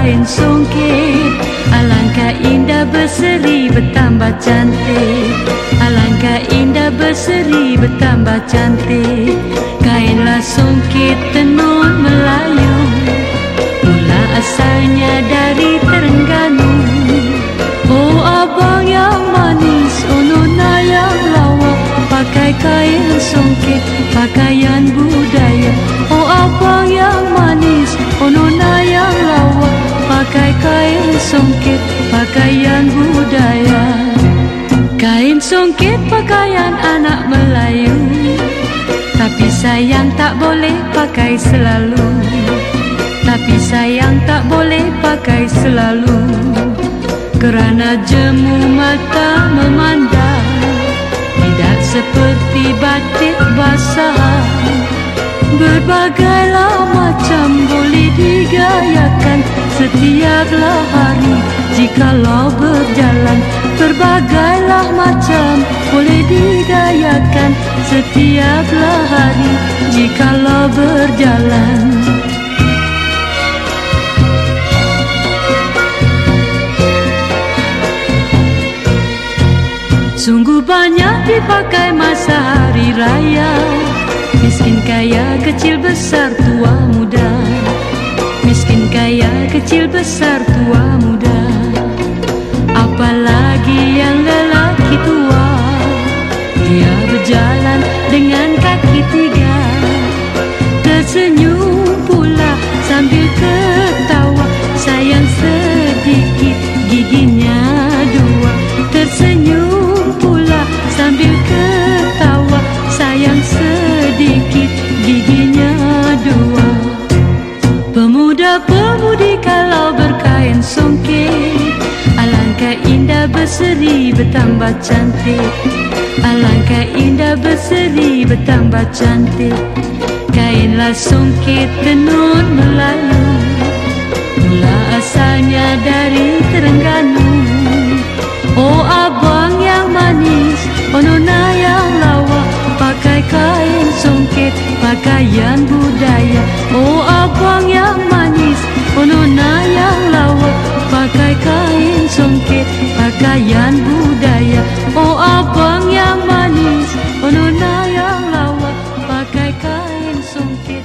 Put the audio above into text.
berkain songket Alangkah indah berseri bertambah cantik. Alangkah indah berseri bertambah cantik. Kainlah songket tenun Melayu. Mula asalnya dari Terengganu. Oh abang yang manis, oh nona yang lawa. Pakai kain songket, pakaian budaya sayang tak boleh pakai selalu. Tapi sayang tak boleh pakai selalu. Kerana jemu mata memandang Tidak seperti batik basah. Berbagailah macam boleh digayakan Setiaplah hari jikalau berjalan Berbagailah macam boleh digayakan Setiaplah hari jikalau berjalan. Sungguh banyak dipakai masa hari raya. Miskin kaya kecil besar tua muda. Miskin kaya kecil besar tua muda pemuda-pemudi kalau berkain songket. Alangkah indah berseri bertambah cantik. Alangkah indah berseri bertambah cantik. Kainlah songket tenun Melayu. Mula asalnya dari Terengganu. Oh abang yang manis Onona yang lawa. Pakai kain songket Pakaian budaya. Oh abang yang Abang yang manis, penuh yang lawa, pakai kain sungkit.